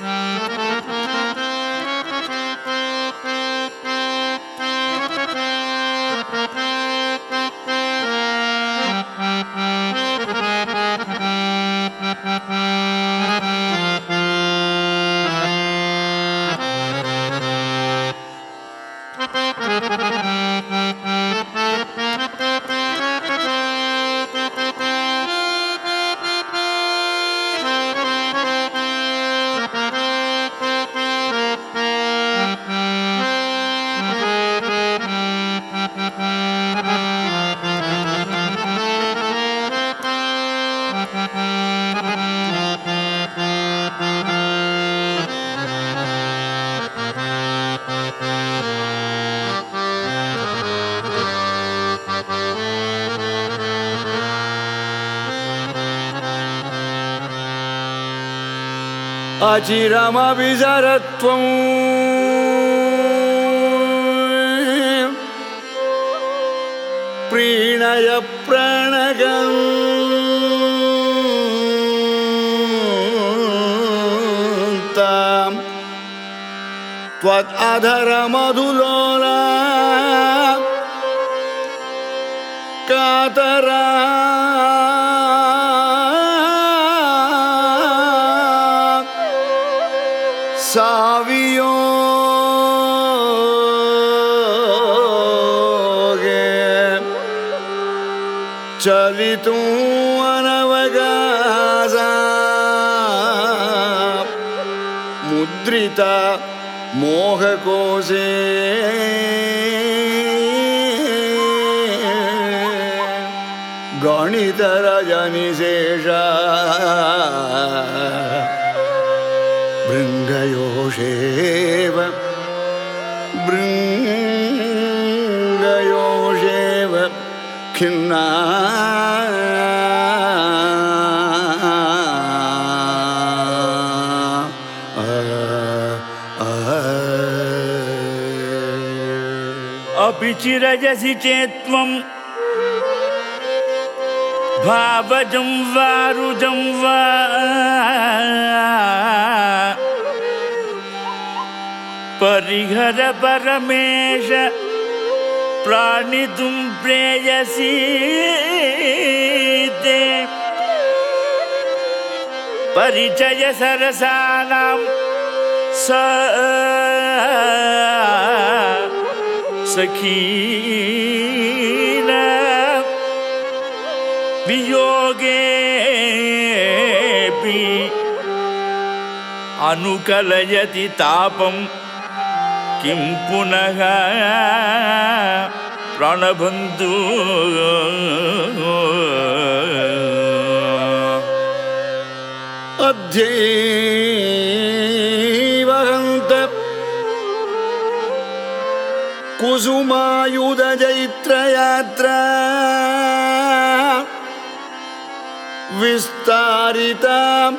Bye. अचिरमभिजरत्वम् प्रीणय प्रणगम् अधरमधुलोला कातरा सावियों गे चली तू अनवगाजा मुद्रिता मोहकोशे गणितरजनिशेष ृङ्गयोषेव बृङ्गयोषेव खिन्ना अपि चिरजसि चेत्वं भावजं वा वा परिहर परमेश प्राणितुं प्रेयसी ते परिचयसरसानां स सखीन वियोगेऽपि अनुकलयति तापम् किम् पुनः प्रणभन्तु अध्यै वहन्त कुसुमायुधजैत्रयात्रा विस्तारिताम्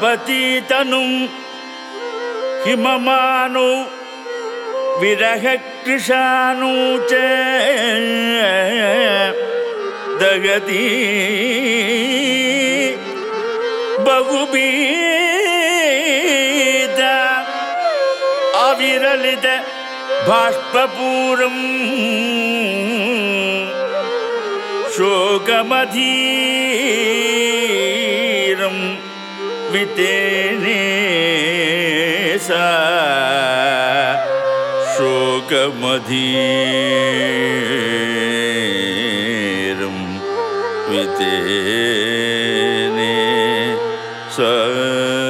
തപതീതനും ഹിമമാനു വിരഹകൃഷാണു ദഗതി ബഹുബീത അവിരലിത ബാഷ്പൂരം ശോകമധീരം वितेनेश शोकमधीरं वितेने स